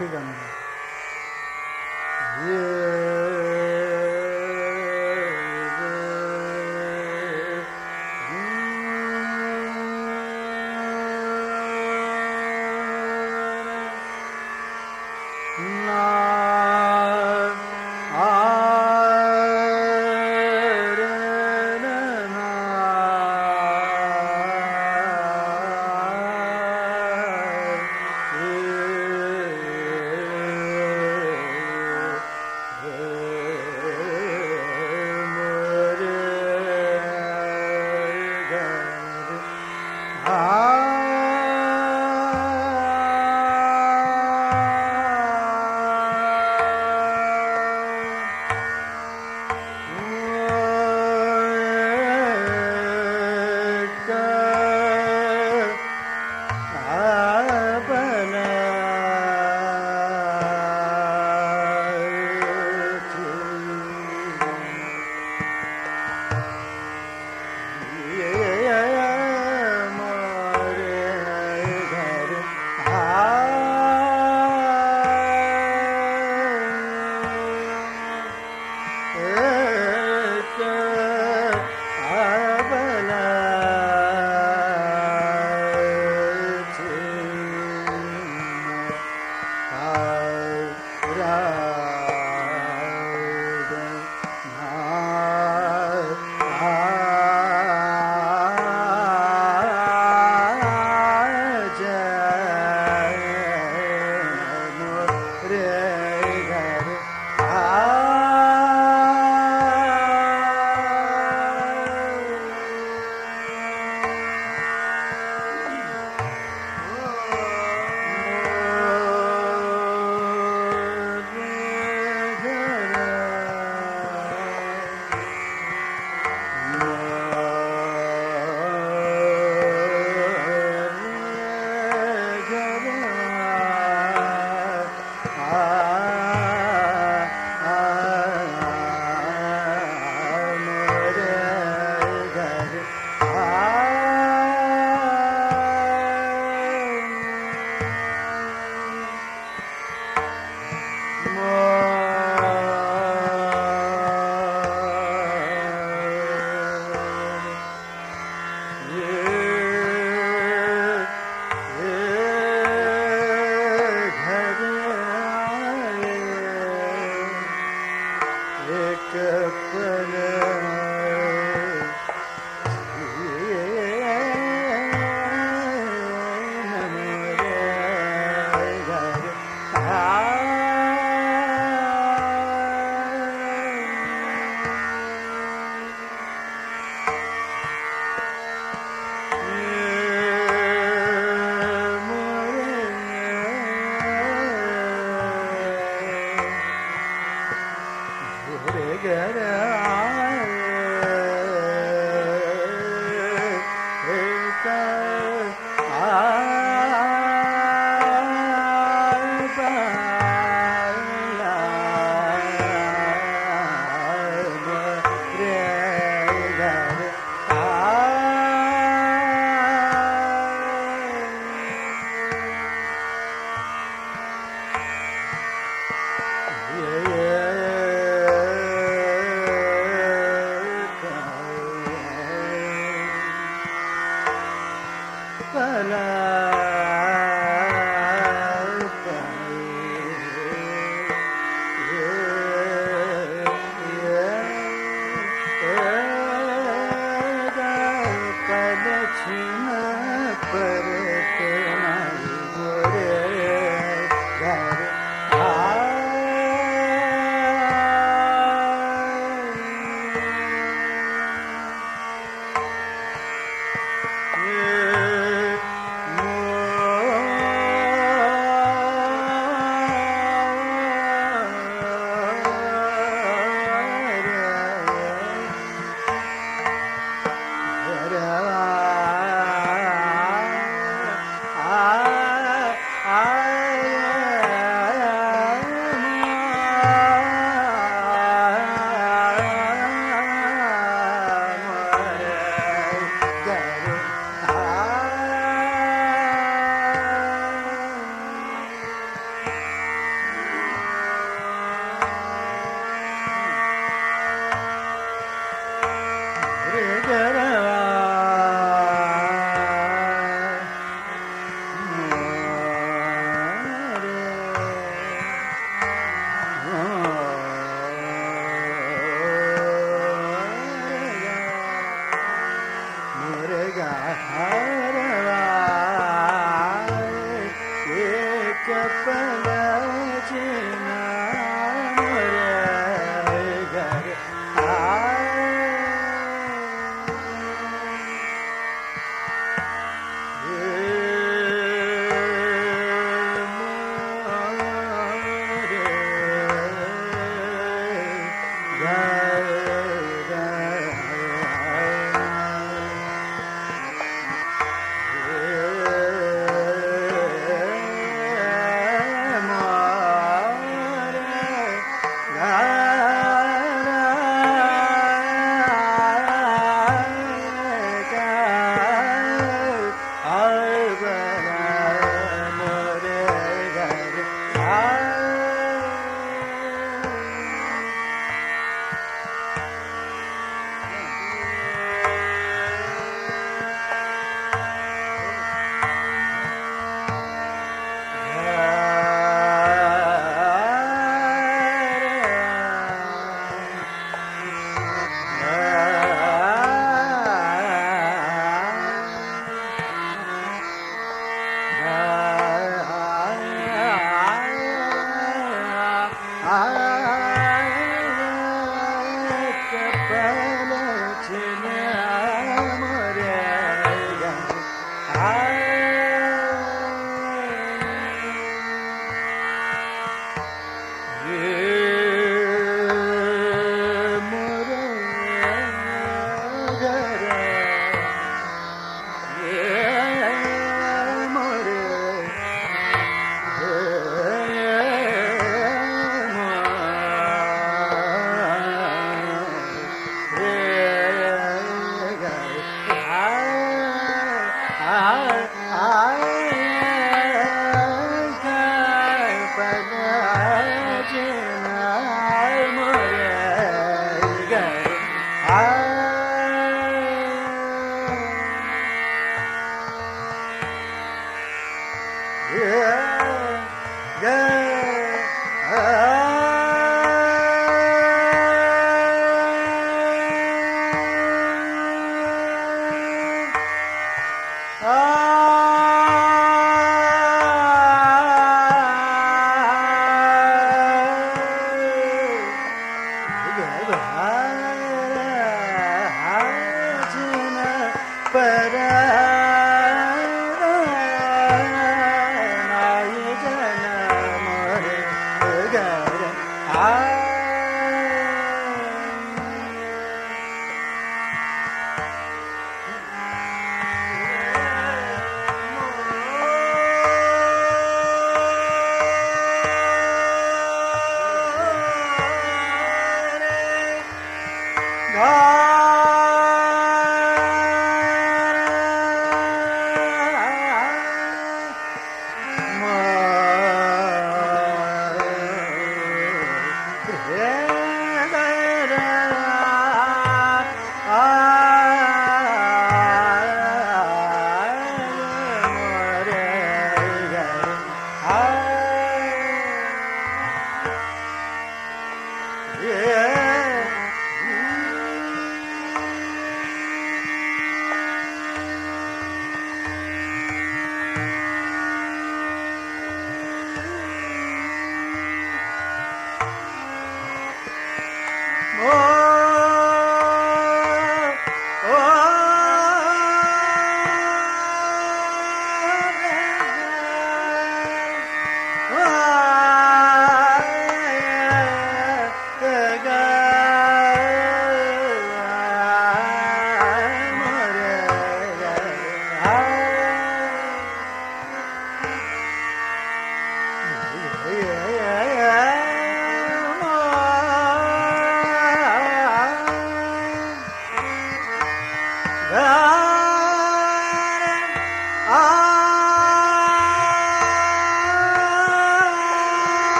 这个。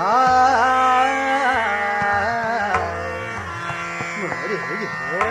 ਆ ਮੋਰੇ ਹੋਈ ਹੋ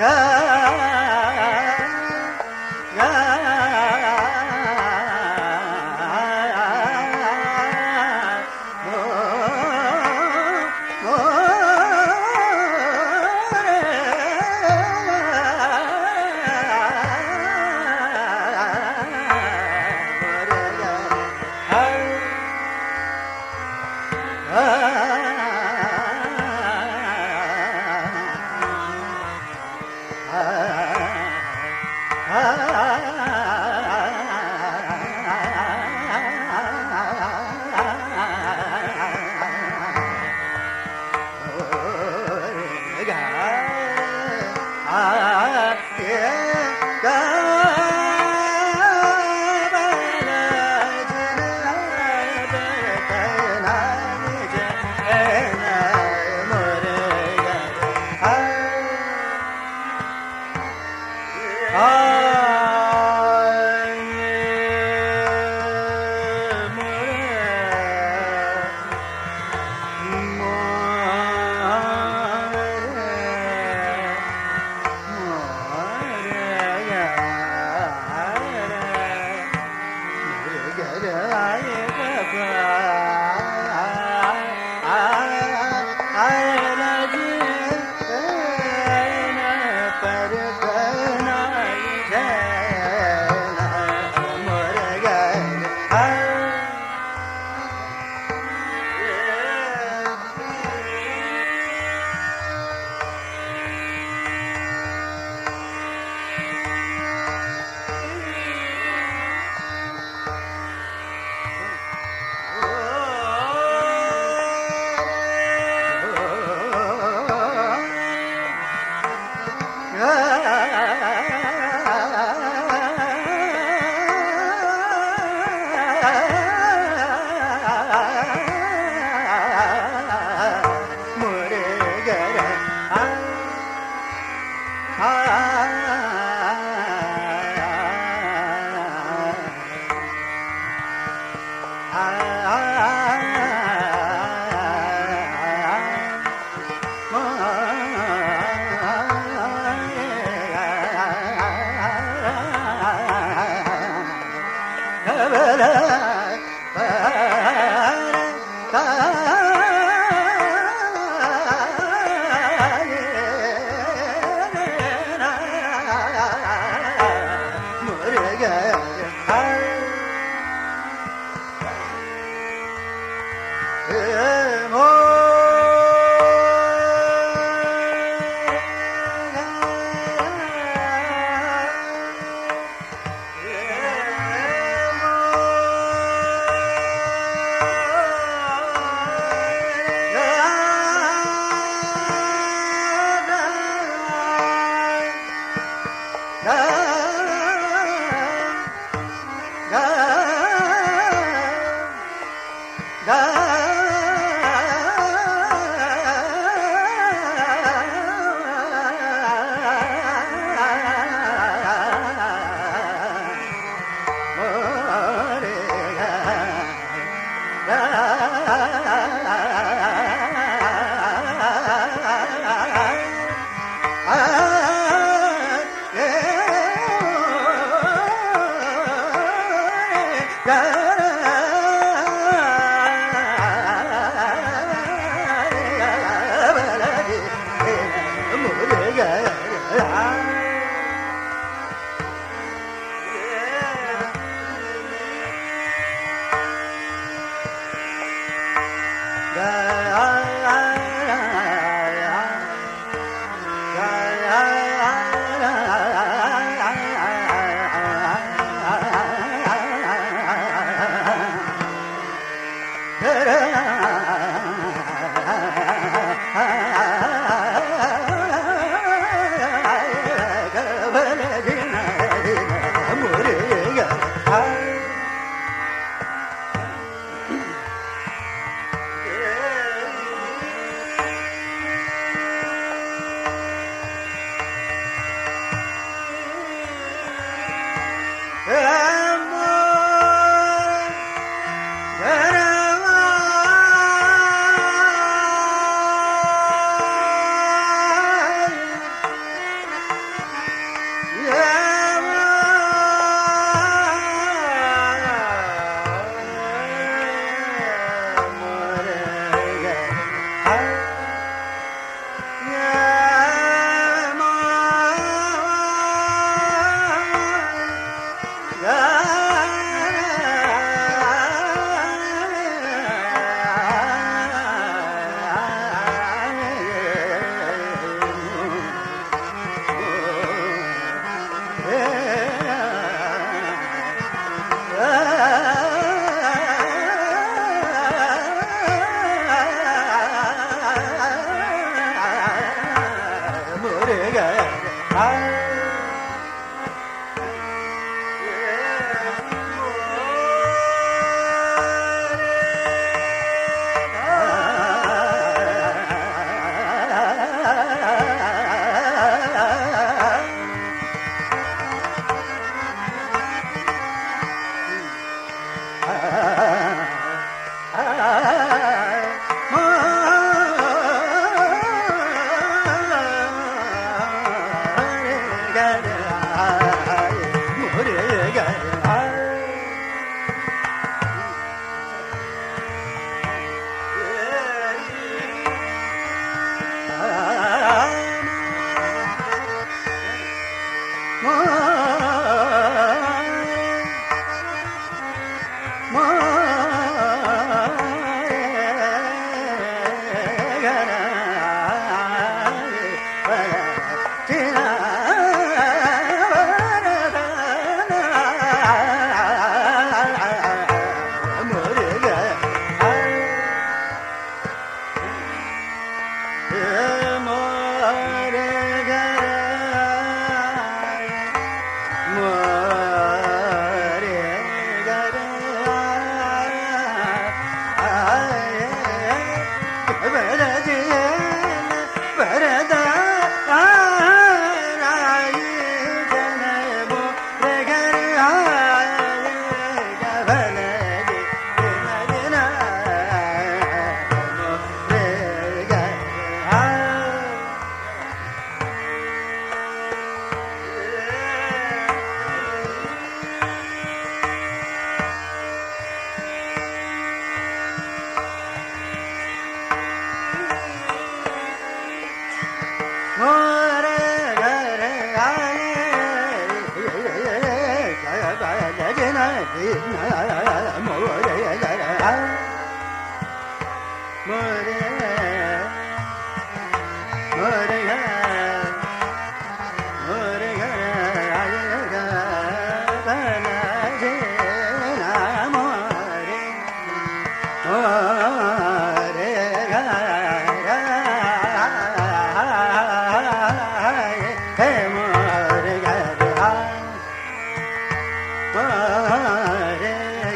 Ah Yeah.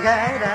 gay.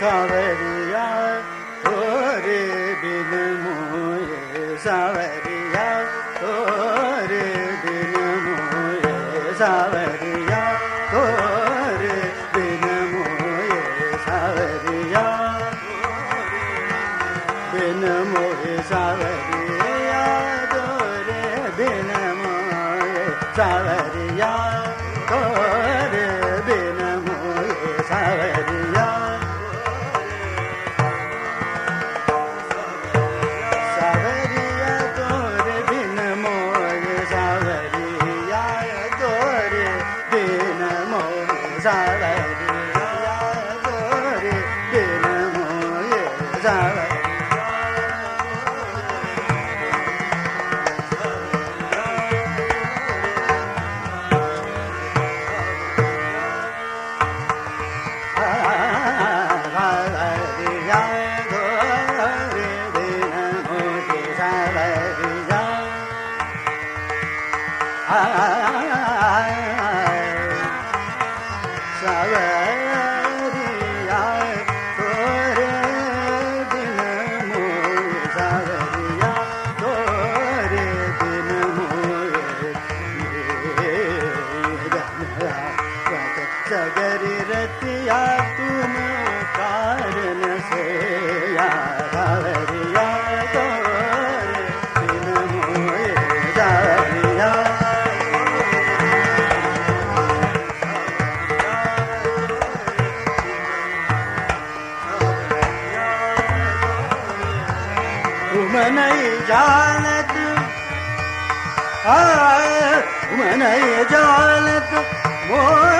तोरे तुम नहीं जानत मोर